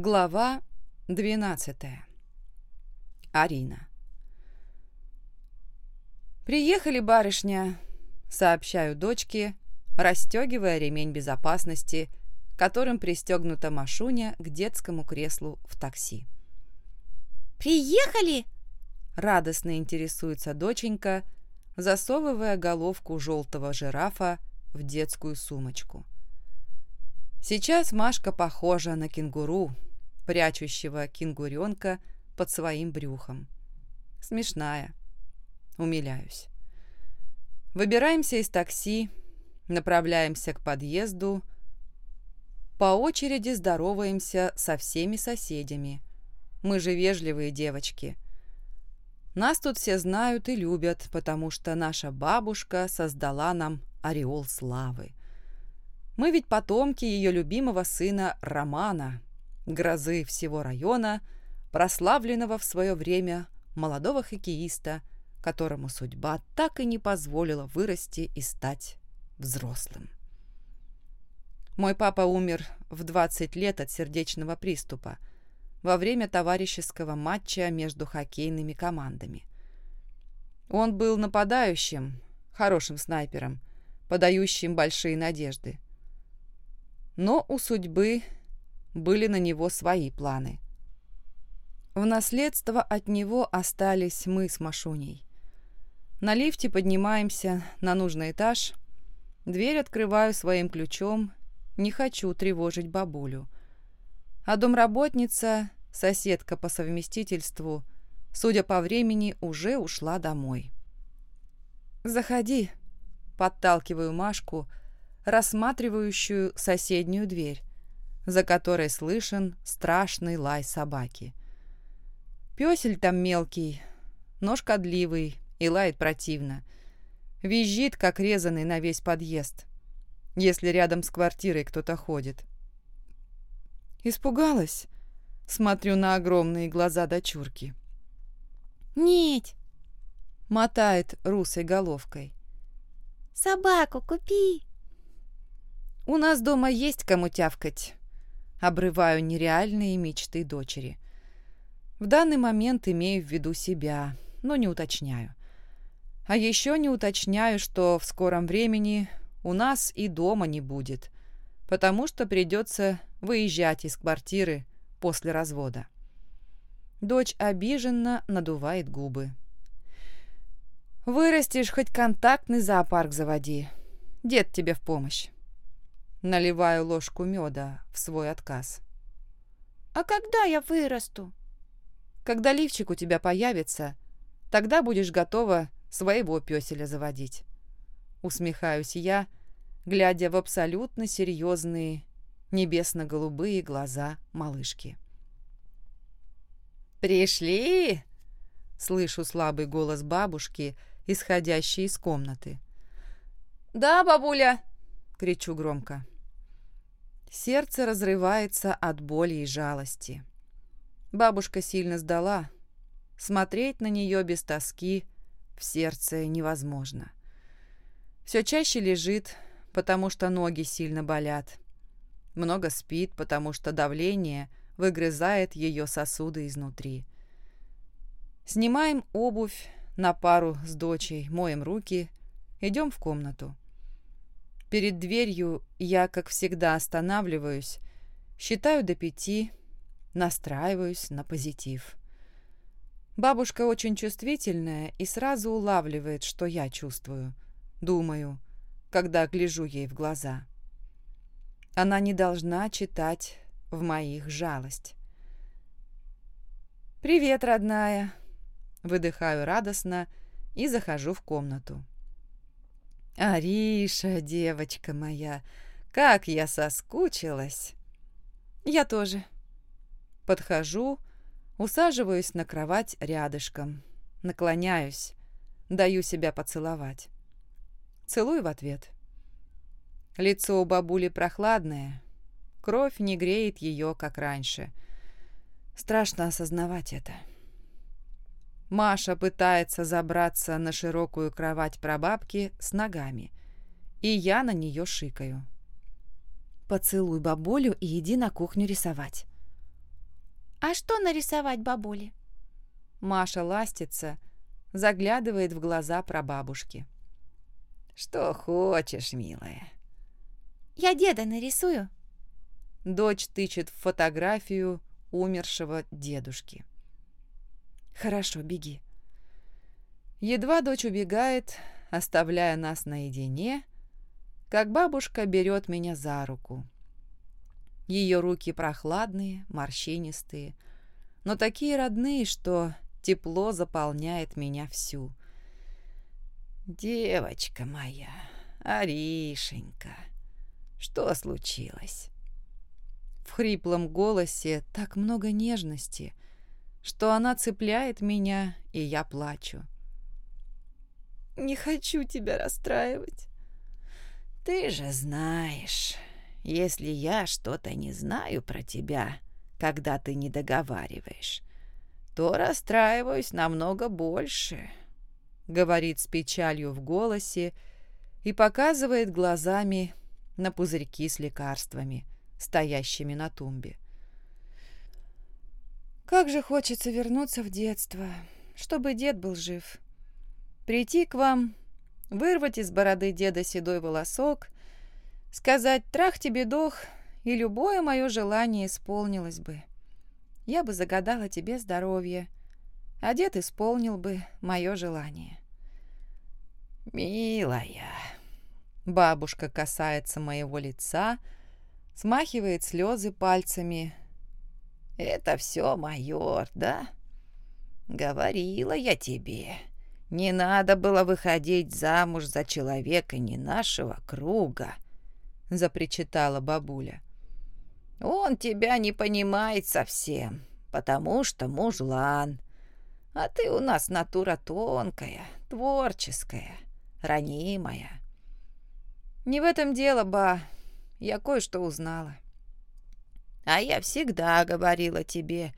Глава 12. Арина. «Приехали, барышня», — сообщаю дочке, расстегивая ремень безопасности, которым пристегнута Машуня к детскому креслу в такси. «Приехали?» — радостно интересуется доченька, засовывая головку желтого жирафа в детскую сумочку. Сейчас Машка похожа на кенгуру, прячущего кенгуренка под своим брюхом. Смешная. Умиляюсь. Выбираемся из такси, направляемся к подъезду, по очереди здороваемся со всеми соседями. Мы же вежливые девочки. Нас тут все знают и любят, потому что наша бабушка создала нам ореол славы. Мы ведь потомки ее любимого сына Романа, грозы всего района, прославленного в свое время молодого хоккеиста, которому судьба так и не позволила вырасти и стать взрослым. Мой папа умер в 20 лет от сердечного приступа во время товарищеского матча между хоккейными командами. Он был нападающим, хорошим снайпером, подающим большие надежды. Но у судьбы были на него свои планы. В наследство от него остались мы с Машуней. На лифте поднимаемся на нужный этаж. Дверь открываю своим ключом. Не хочу тревожить бабулю. А домработница, соседка по совместительству, судя по времени, уже ушла домой. «Заходи», — подталкиваю Машку, рассматривающую соседнюю дверь, за которой слышен страшный лай собаки. Пёсель там мелкий, нож кодливый и лает противно. Визжит, как резанный на весь подъезд, если рядом с квартирой кто-то ходит. Испугалась? Смотрю на огромные глаза дочурки. «Нет!» — мотает русой головкой. «Собаку купи!» «У нас дома есть кому тявкать», — обрываю нереальные мечты дочери. В данный момент имею в виду себя, но не уточняю. А еще не уточняю, что в скором времени у нас и дома не будет, потому что придется выезжать из квартиры после развода. Дочь обиженно надувает губы. «Вырастешь, хоть контактный зоопарк заводи. Дед тебе в помощь». Наливаю ложку меда в свой отказ. «А когда я вырасту?» «Когда лифчик у тебя появится, тогда будешь готова своего пёселя заводить». Усмехаюсь я, глядя в абсолютно серьезные небесно-голубые глаза малышки. «Пришли!» — слышу слабый голос бабушки, исходящий из комнаты. «Да, бабуля!» — кричу громко. Сердце разрывается от боли и жалости. Бабушка сильно сдала. Смотреть на нее без тоски в сердце невозможно. Все чаще лежит, потому что ноги сильно болят. Много спит, потому что давление выгрызает ее сосуды изнутри. Снимаем обувь на пару с дочей, моем руки, идем в комнату. Перед дверью я, как всегда, останавливаюсь, считаю до пяти, настраиваюсь на позитив. Бабушка очень чувствительная и сразу улавливает, что я чувствую, думаю, когда гляжу ей в глаза. Она не должна читать в моих жалость. «Привет, родная!» Выдыхаю радостно и захожу в комнату. «Ариша, девочка моя, как я соскучилась!» «Я тоже». Подхожу, усаживаюсь на кровать рядышком, наклоняюсь, даю себя поцеловать. Целую в ответ. Лицо у бабули прохладное, кровь не греет ее, как раньше. Страшно осознавать это. Маша пытается забраться на широкую кровать прабабки с ногами, и я на нее шикаю. «Поцелуй бабулю и иди на кухню рисовать». А что нарисовать бабуле? Маша ластится, заглядывает в глаза прабабушки. «Что хочешь, милая». «Я деда нарисую». Дочь тычет в фотографию умершего дедушки. «Хорошо, беги». Едва дочь убегает, оставляя нас наедине, как бабушка берет меня за руку. Ее руки прохладные, морщинистые, но такие родные, что тепло заполняет меня всю. «Девочка моя, Аришенька, что случилось?» В хриплом голосе так много нежности, что она цепляет меня, и я плачу. «Не хочу тебя расстраивать». «Ты же знаешь, если я что-то не знаю про тебя, когда ты не договариваешь, то расстраиваюсь намного больше», — говорит с печалью в голосе и показывает глазами на пузырьки с лекарствами, стоящими на тумбе. Как же хочется вернуться в детство, чтобы дед был жив. Прийти к вам, вырвать из бороды деда седой волосок, сказать «трах тебе дох», и любое мое желание исполнилось бы я бы загадала тебе здоровье, а дед исполнил бы мое желание. «Милая!» Бабушка касается моего лица, смахивает слезы пальцами. «Это все майор, да? Говорила я тебе, не надо было выходить замуж за человека не нашего круга», — запричитала бабуля. Он тебя не понимает совсем, потому что мужлан. А ты у нас натура тонкая, творческая, ранимая. Не в этом дело, ба. Я кое-что узнала. А я всегда говорила тебе,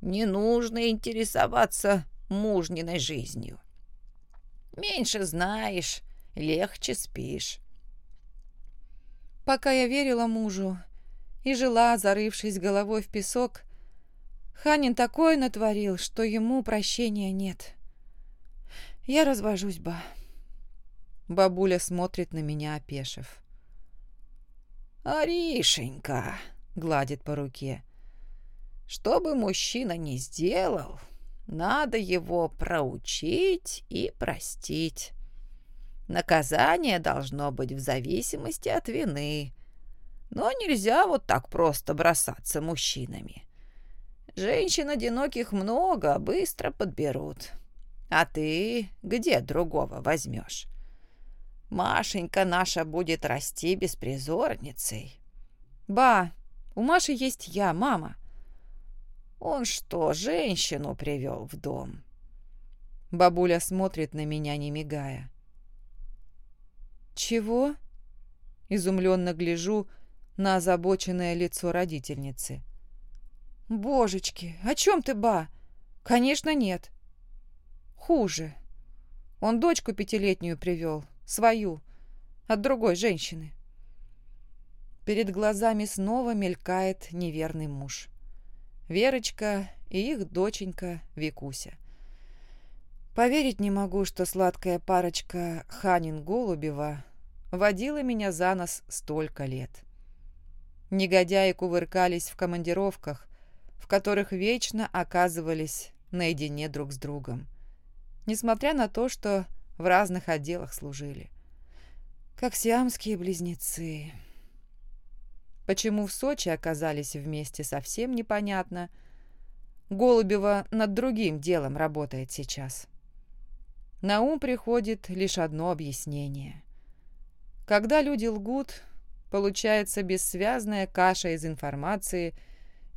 не нужно интересоваться мужниной жизнью. Меньше знаешь, легче спишь. Пока я верила мужу, и жила, зарывшись головой в песок, Ханин такое натворил, что ему прощения нет. Я развожусь, ба. Бабуля смотрит на меня, опешив. «Аришенька!» — гладит по руке. «Что бы мужчина ни сделал, надо его проучить и простить. Наказание должно быть в зависимости от вины. Но нельзя вот так просто бросаться мужчинами. Женщин одиноких много, быстро подберут. А ты где другого возьмешь? Машенька наша будет расти беспризорницей. Ба, у Маши есть я, мама. Он что, женщину привел в дом? Бабуля смотрит на меня, не мигая. Чего? Изумленно гляжу на озабоченное лицо родительницы. «Божечки, о чем ты, ба? Конечно, нет. Хуже. Он дочку пятилетнюю привел, свою, от другой женщины. Перед глазами снова мелькает неверный муж. Верочка и их доченька Викуся. Поверить не могу, что сладкая парочка Ханин-Голубева водила меня за нос столько лет. Негодяи кувыркались в командировках, в которых вечно оказывались наедине друг с другом, несмотря на то, что в разных отделах служили. Как сиамские близнецы. Почему в Сочи оказались вместе, совсем непонятно. Голубева над другим делом работает сейчас. На ум приходит лишь одно объяснение. Когда люди лгут, Получается бессвязная каша из информации,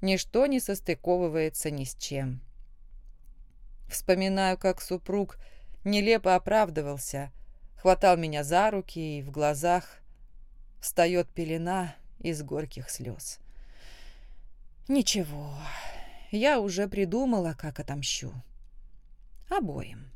ничто не состыковывается ни с чем. Вспоминаю, как супруг нелепо оправдывался, хватал меня за руки, и в глазах встает пелена из горьких слез. Ничего, я уже придумала, как отомщу. Обоим.